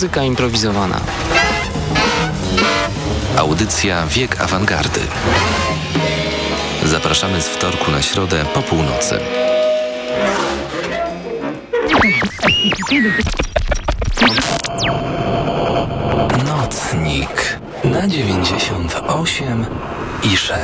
Muzyka improwizowana. Audycja Wiek Awangardy. Zapraszamy z wtorku na środę po północy. Nocnik na 98 i 6.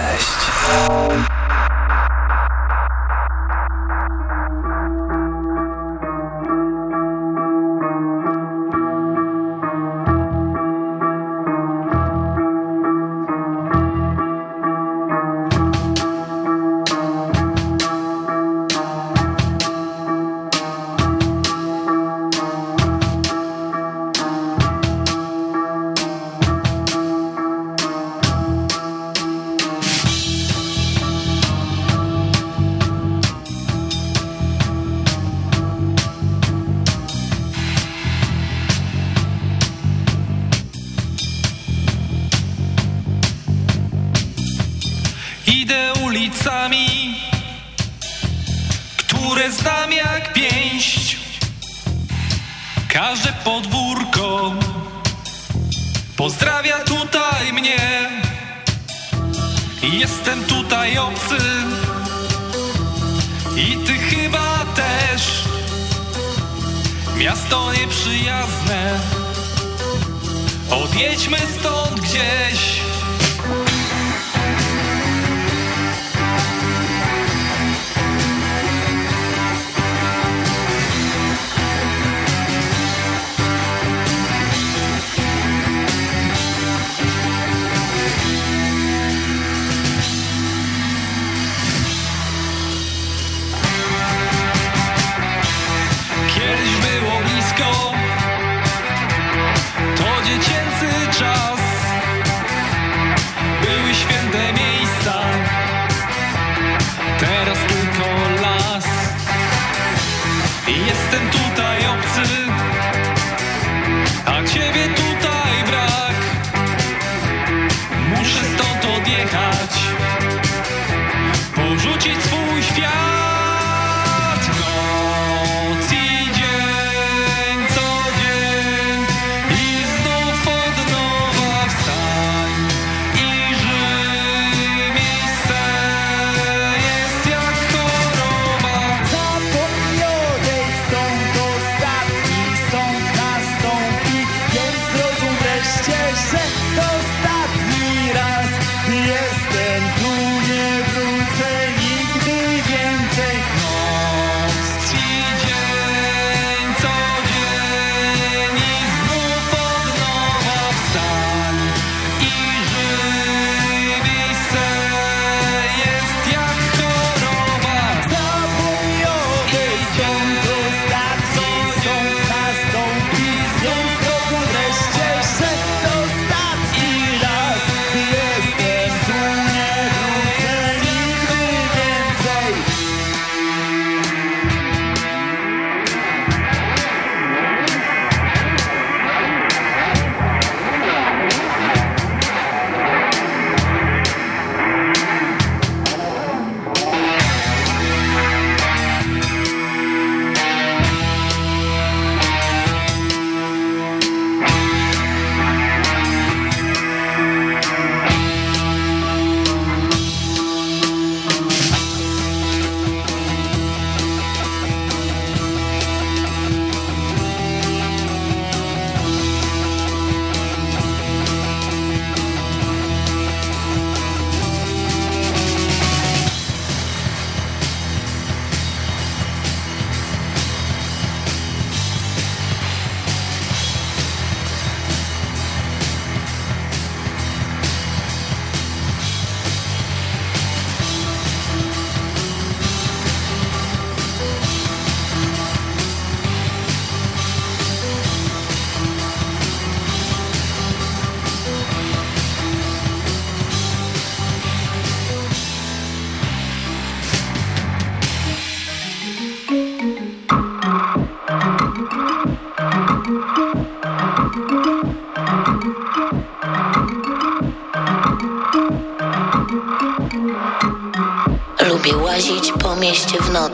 intentó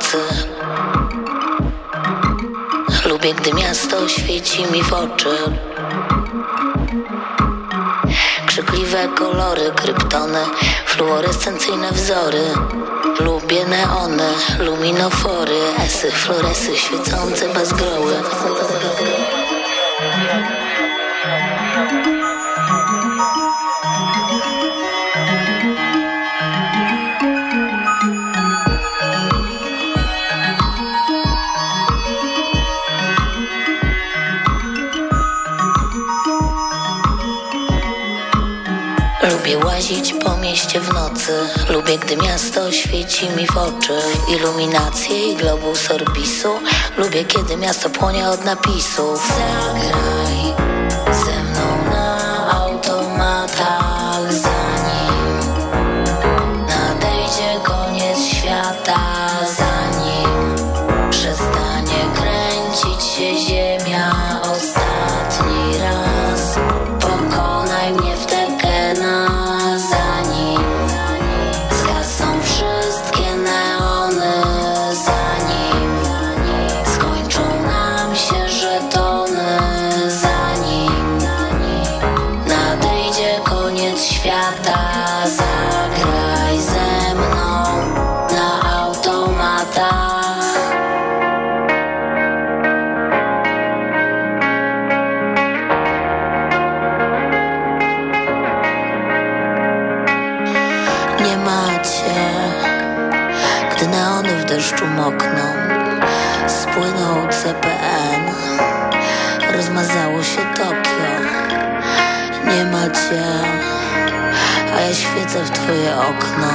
nocy. Lubię, gdy miasto świeci mi w oczy. Krzykliwe kolory, kryptony Fluorescencyjne wzory. Lubię neony, luminofory Esy, floresy, świecące bazgroły łazić po mieście w nocy. Lubię, gdy miasto świeci mi w oczy. Iluminacje i globus orbisu. Lubię, kiedy miasto płonie od napisów. Zagraj ze mną na automatach. twoje okno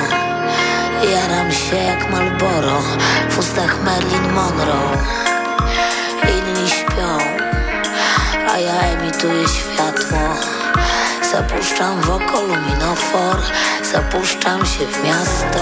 Jaram się jak Malboro W ustach Marilyn Monroe. Inni śpią A ja emituję światło. Zapuszczam w oko luminofor Zapuszczam się w miasto.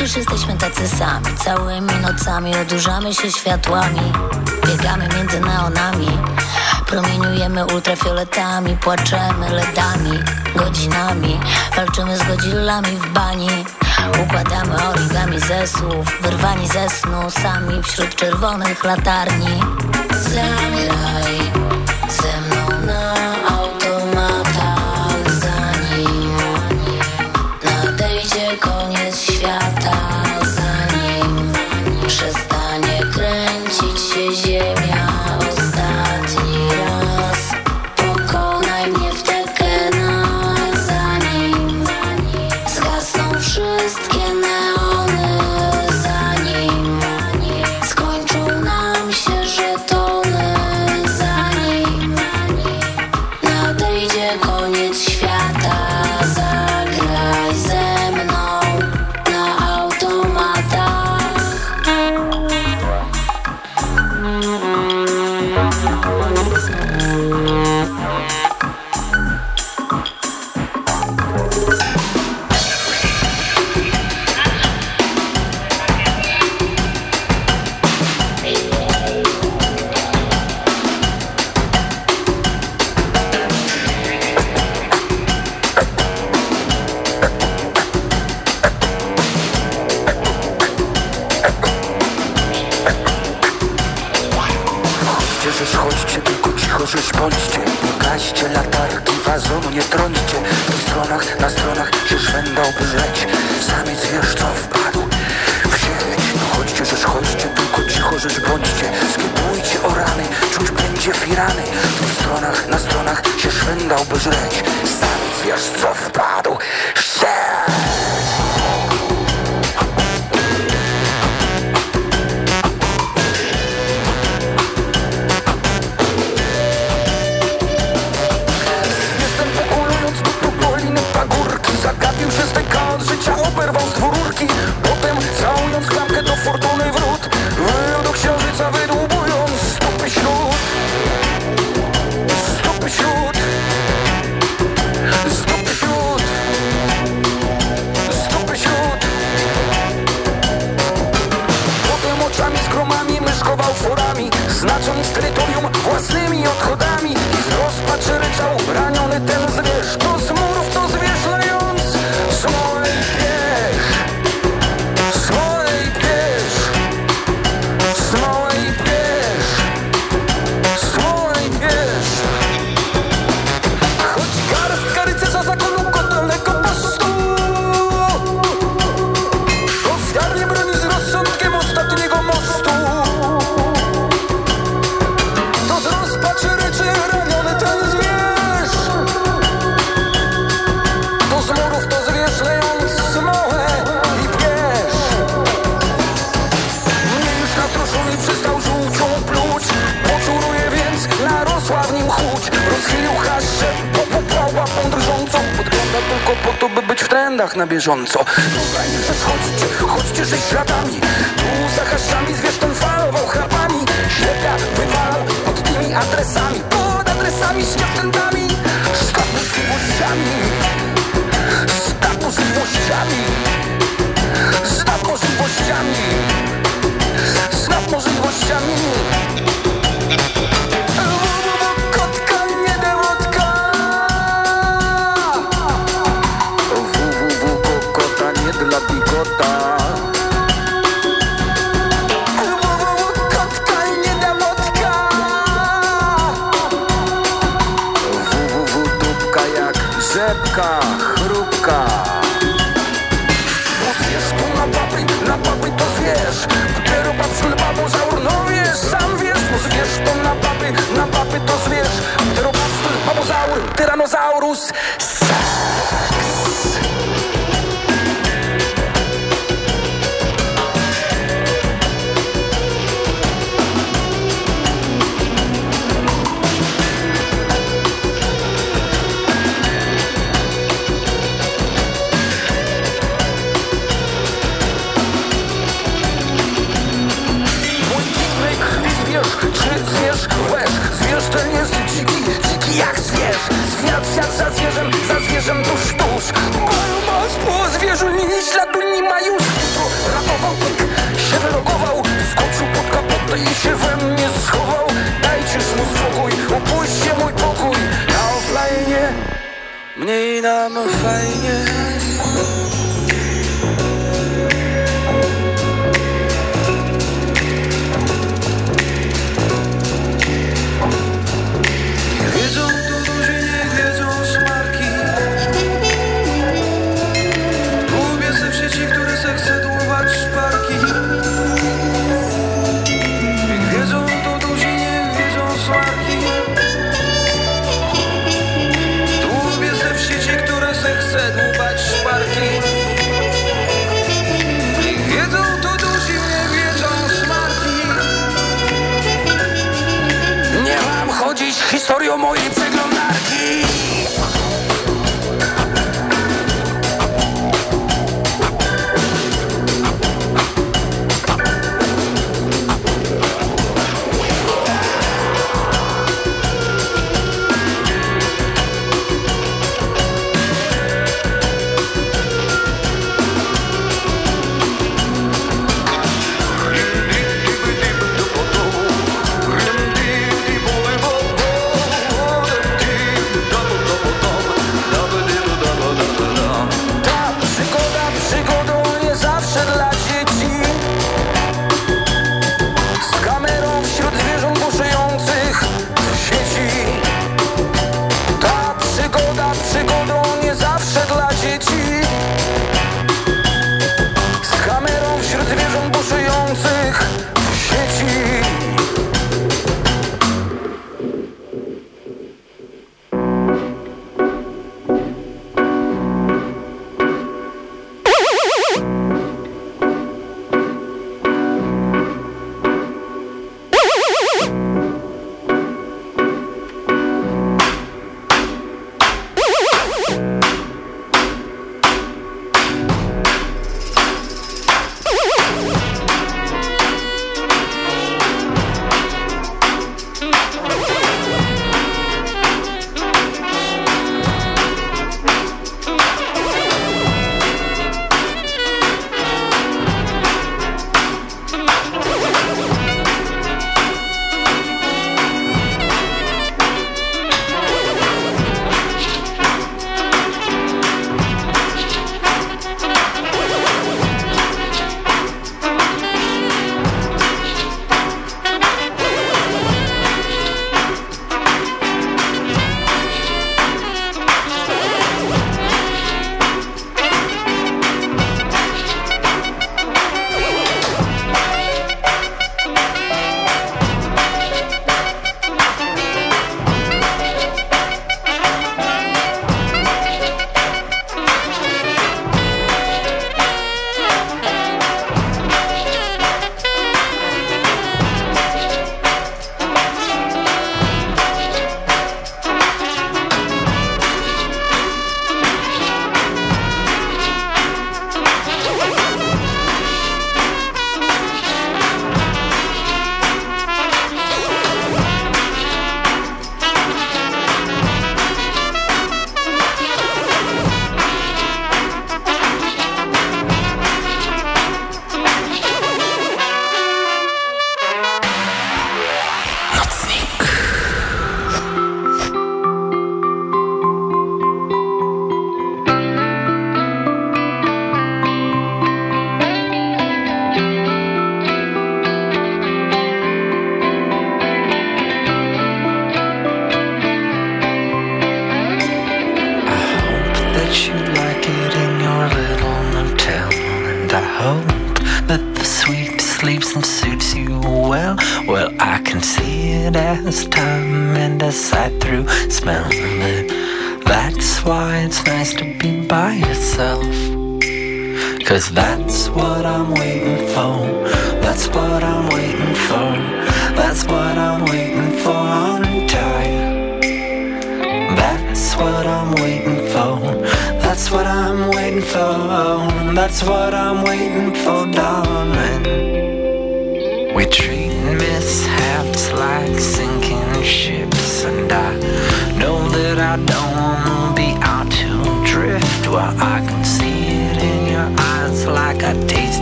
Przecież jesteśmy tacy sami. Całymi nocami odurzamy się światłami. Biegamy między neonami. Promieniujemy ultrafioletami. Płaczemy ledami, godzinami. Walczymy z godzillami w bani. Układamy origami ze słów Wyrwani ze snu Sami wśród czerwonych latarni. Ze вот куда trendach na bieżąco. Dobra, już chodźcie, chodźcie żyć śladami Tu za haszami zwiastun falował chrapami. Ślepia, wywal pod tymi adresami Pod adresami, śniad dinossauros Mnóstwo zwierzulni i śladu nie mają świtu. Rapował się wylogował Skoczył pod kapotę i się we mnie schował. Dajcież mu spokój, opuśćcie mój pokój. Na offline, mniej nam fajnie.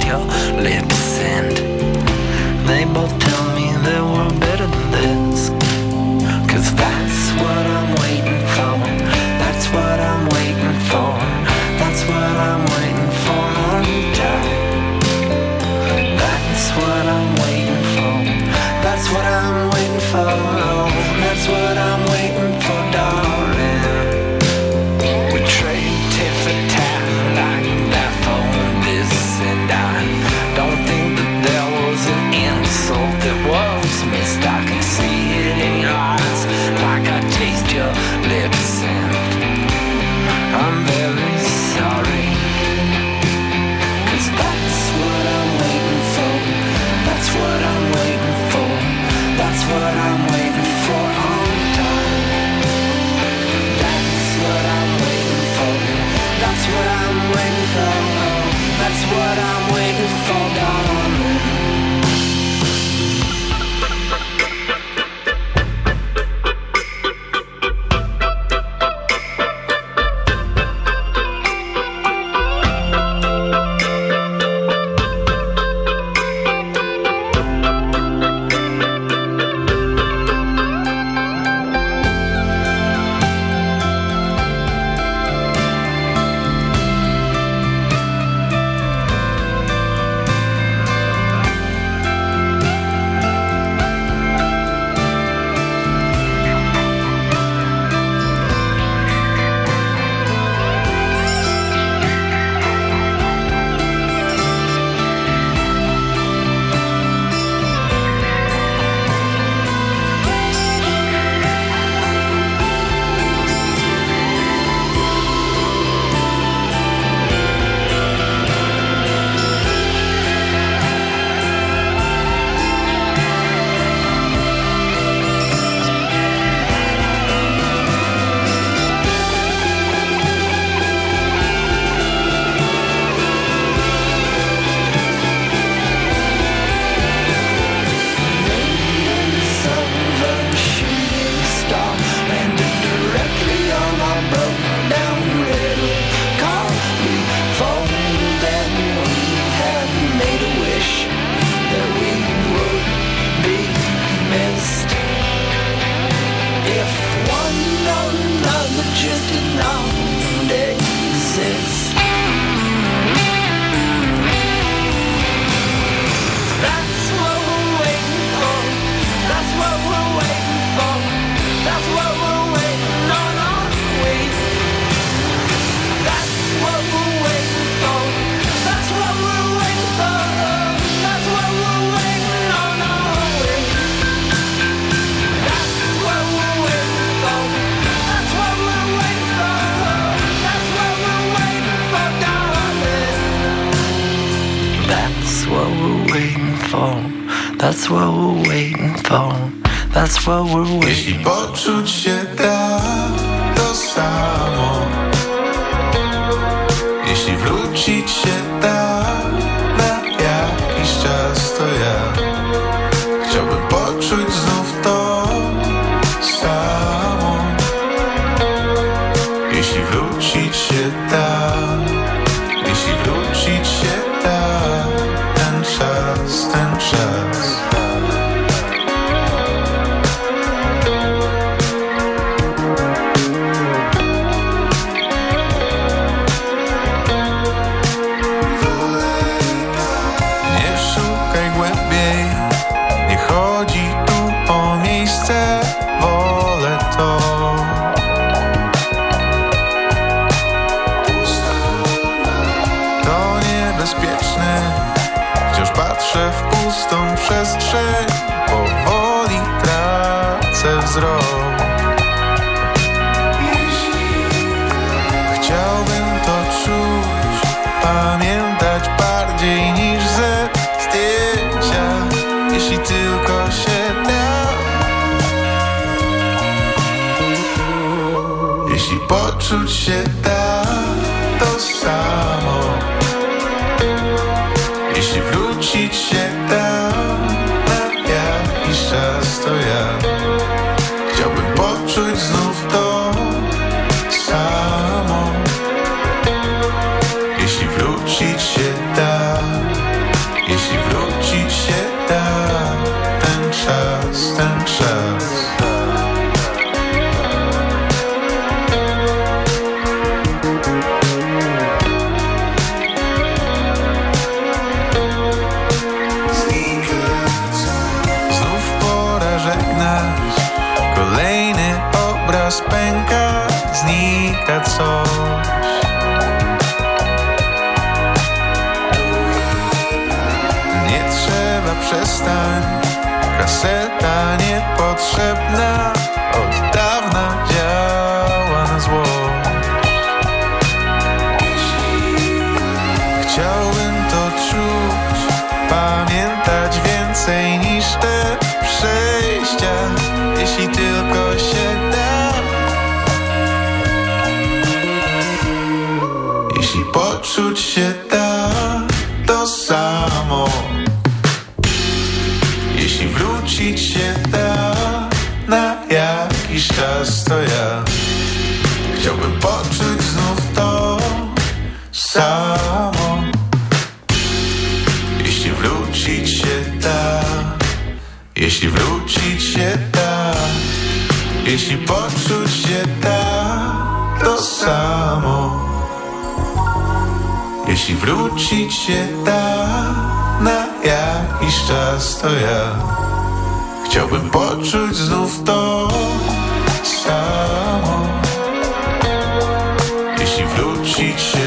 Your lips, and they both czuć się tak to samo. Jeśli wrócić się da na jakiś czas to ja Chciałbym poczuć znów to samo. Jeśli wrócić się da Jeśli wrócić się da Jeśli poczuć się da to samo. Jeśli wrócić się da na jakiś czas, to ja chciałbym poczuć znów to samo. Jeśli wrócić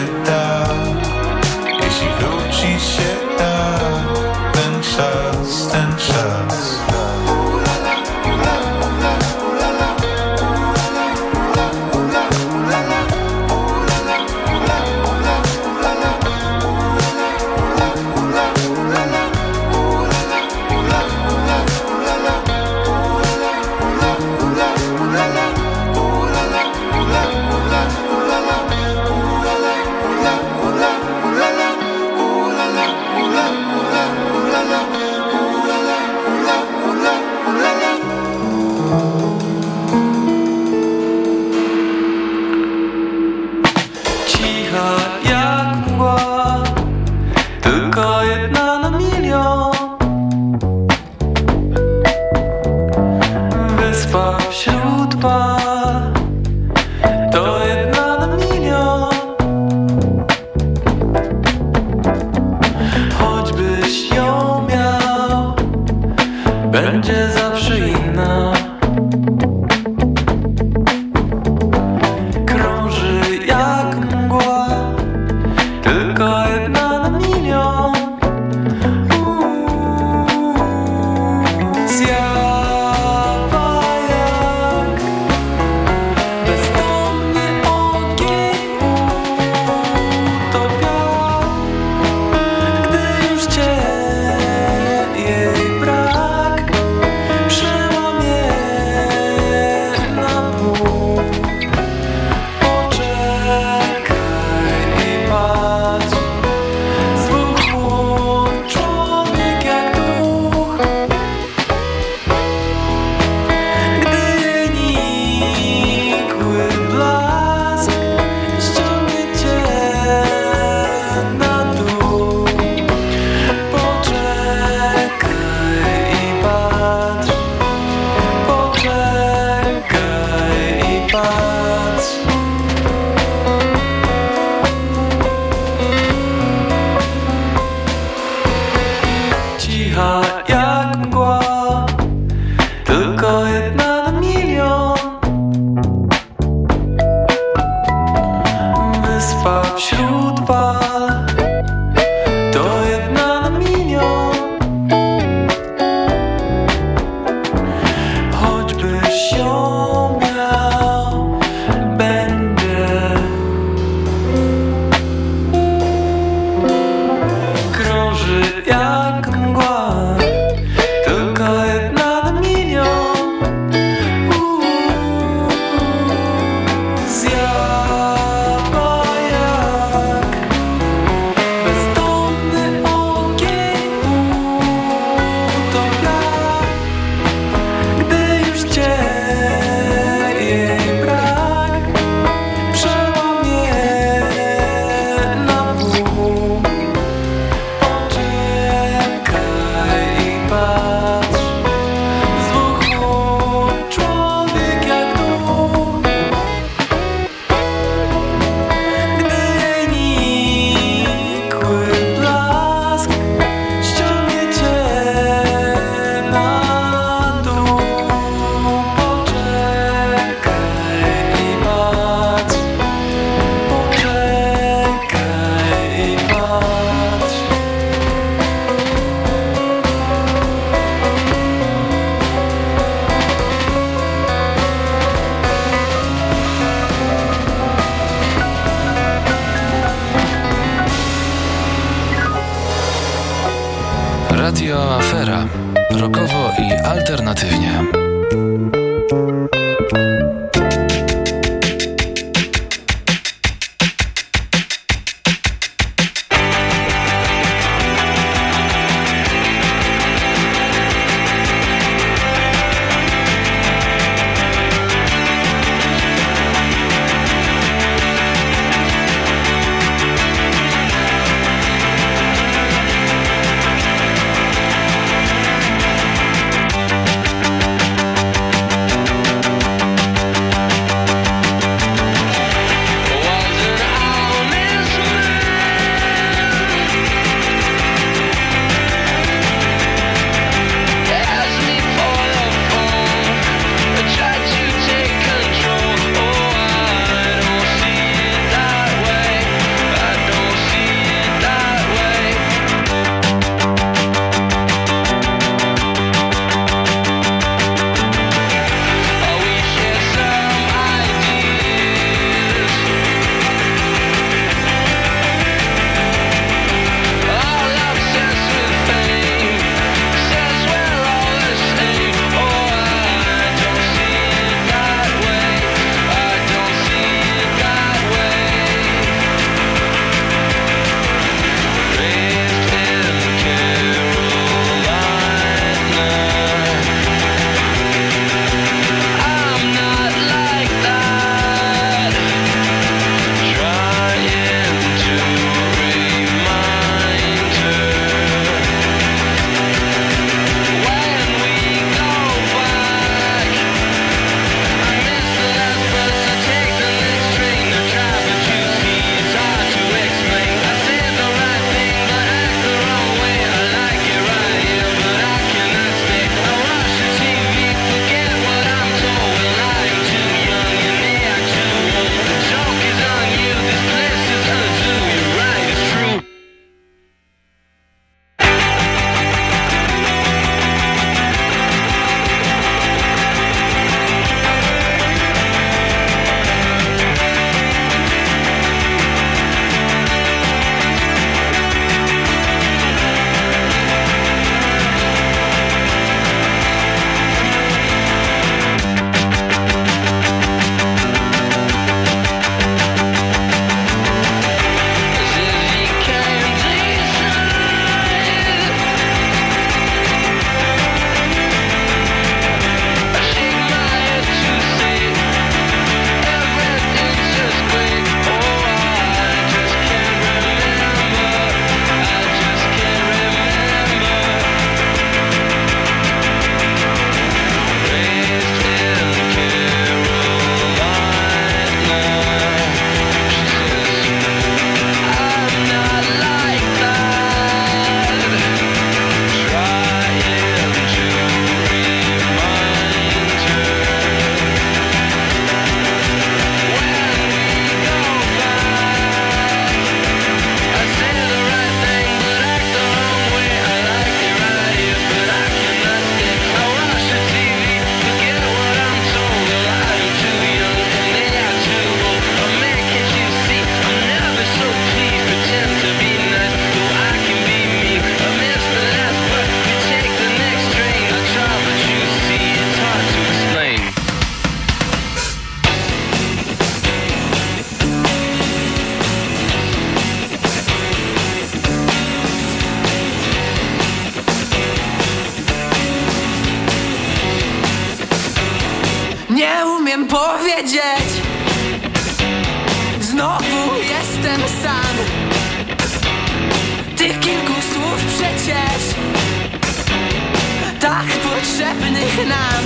potrzebnych nam.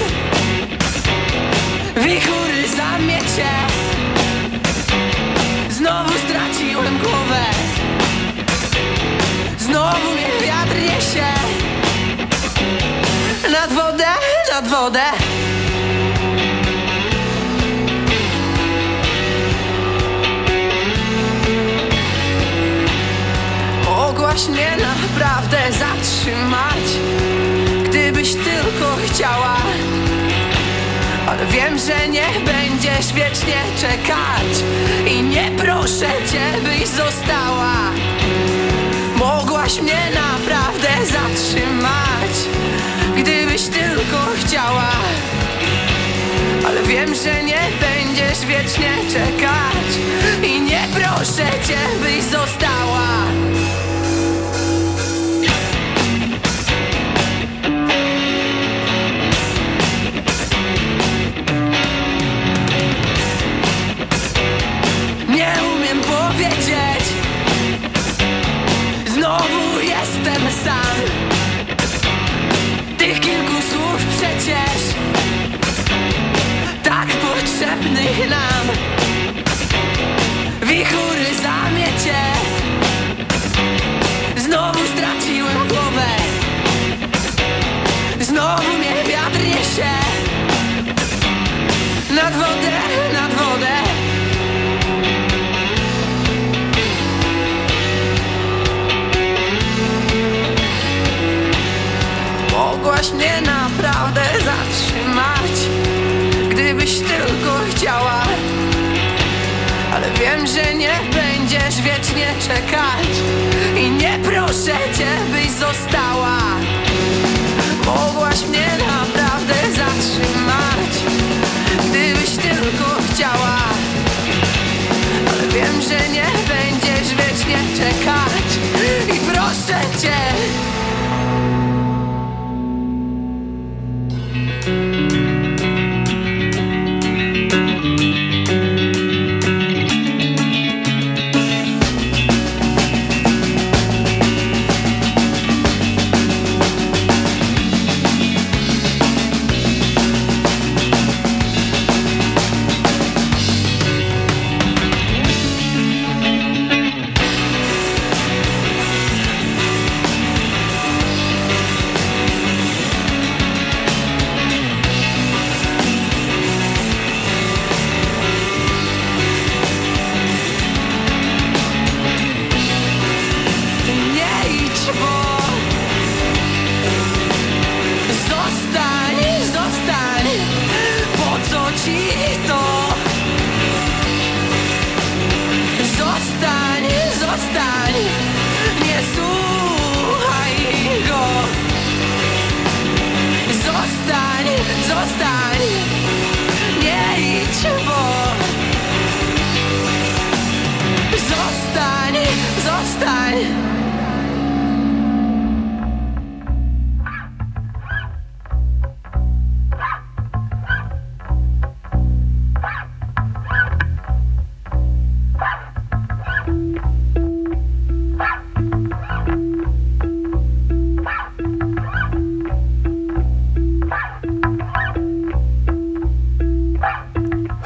Wichury zamiecie Znowu straciłem głowę. Znowu mnie wiatr niesie. Nad wodę, nad wodę. Ogłaś mnie naprawdę zatrzymać byś tylko chciała. Ale wiem, że nie będziesz wiecznie czekać I nie proszę cię, byś została. Mogłaś mnie naprawdę zatrzymać Gdybyś tylko chciała. Ale wiem, że nie będziesz wiecznie czekać I nie proszę cię, byś została. Wiem, że nie będziesz wiecznie czekać I nie proszę cię, byś została. Mogłaś mnie naprawdę zatrzymać Gdybyś tylko chciała. Ale wiem, że nie będziesz wiecznie czekać I proszę cię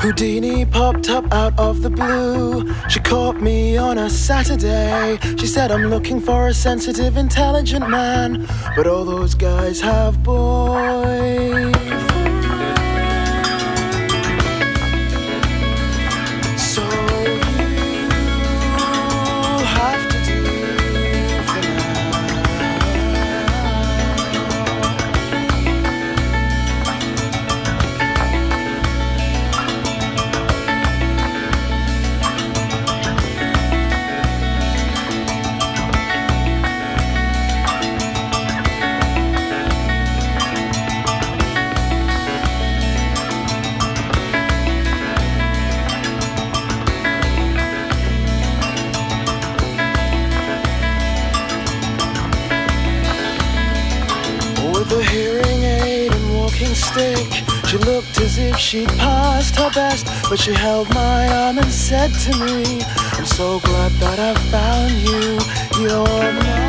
Houdini popped up out of the blue. She caught me on a Saturday. She said, I'm looking for a sensitive, intelligent man. But all those guys have boys. Best. But she held my arm and said to me, I'm so glad that I found you. You're mine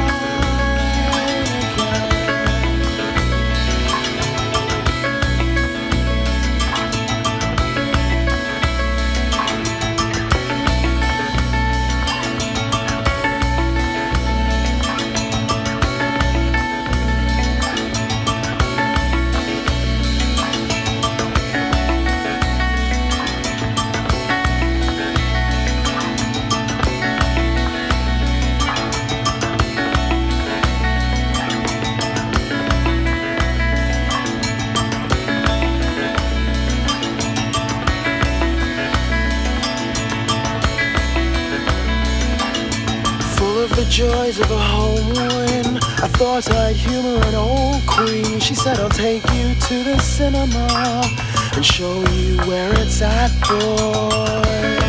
joys of a home win. I thought I'd humor an old queen. She said, I'll take you to the cinema and show you where it's at, boy.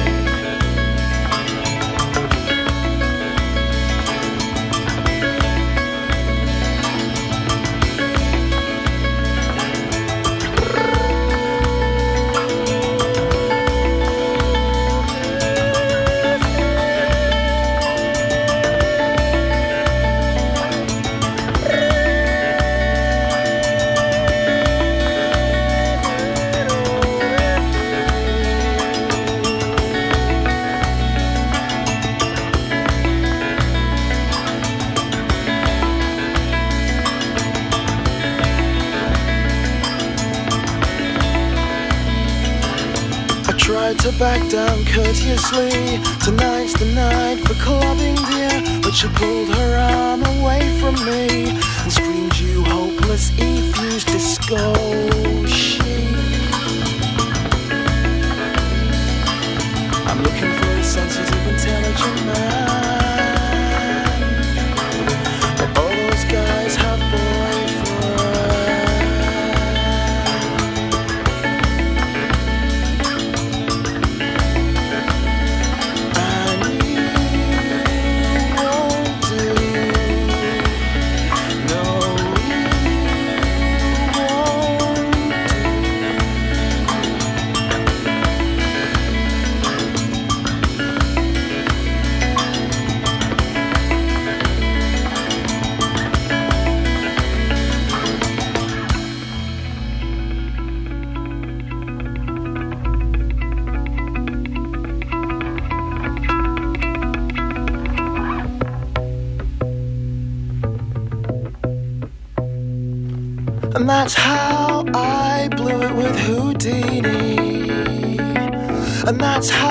Tonight's the night for clubbing, dear. But she pulled that's how I blew it with Houdini. And that's how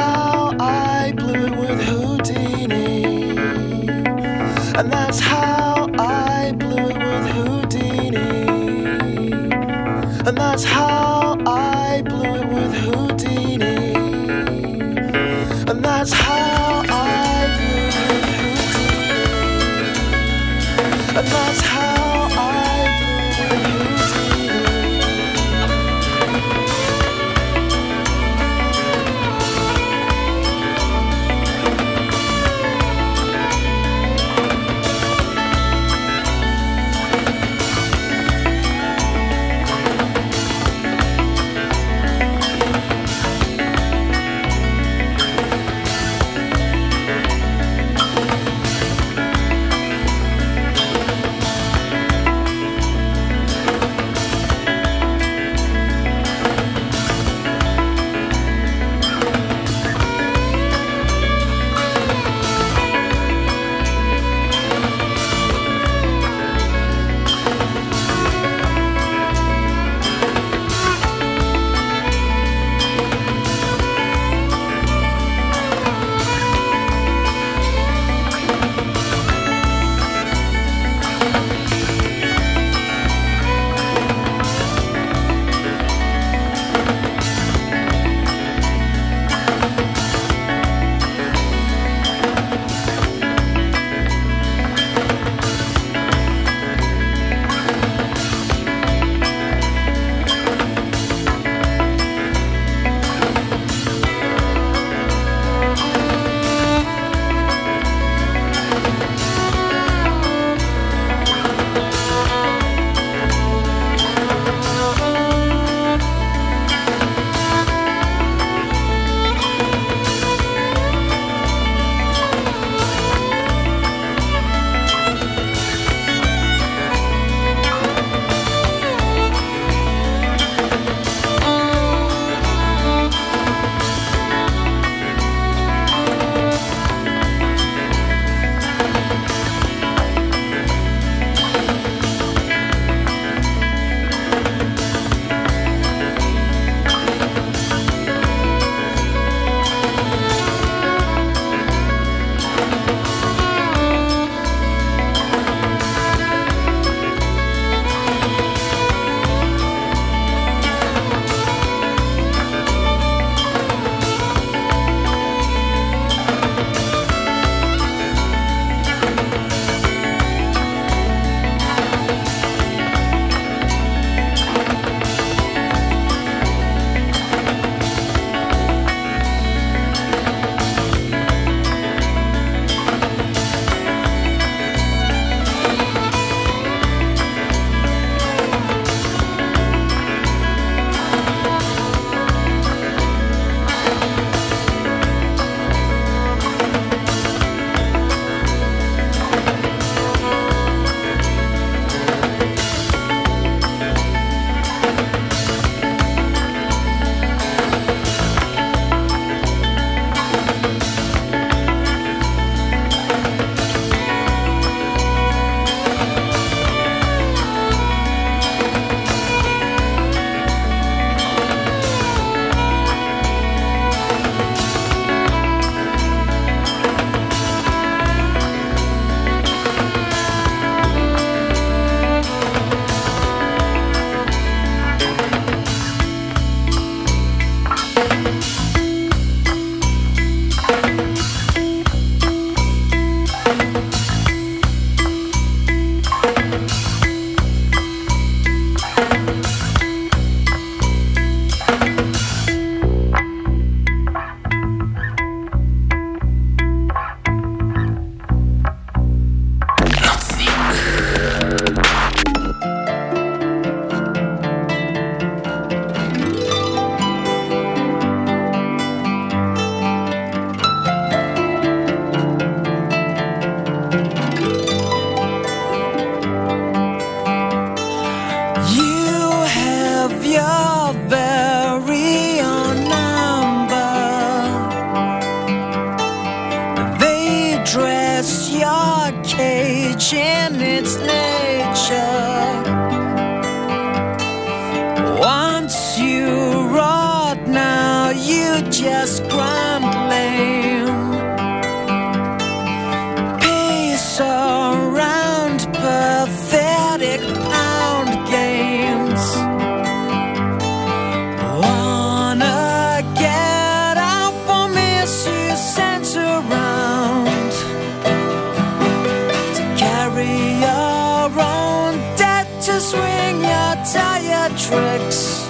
your tired tricks.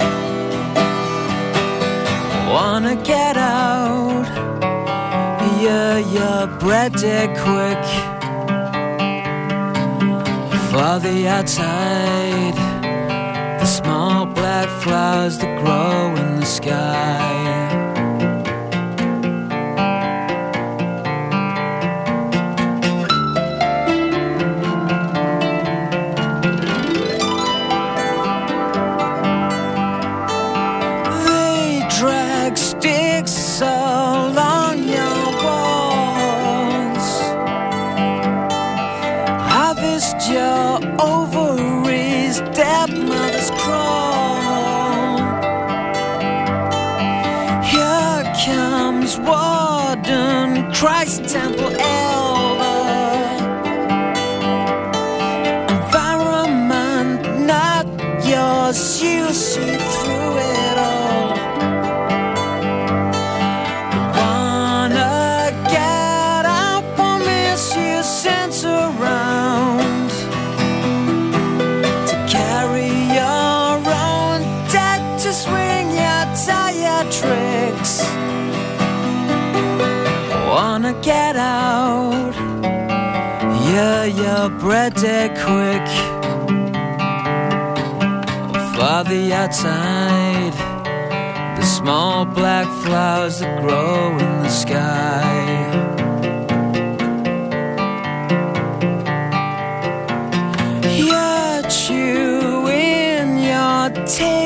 Wanna get out? Yeah, your bread dead quick. For the outside, the small black flowers that grow in the sky. Christ up red dead quick. Fly the outside. The small black flowers that grow in the sky. You're chewing your tail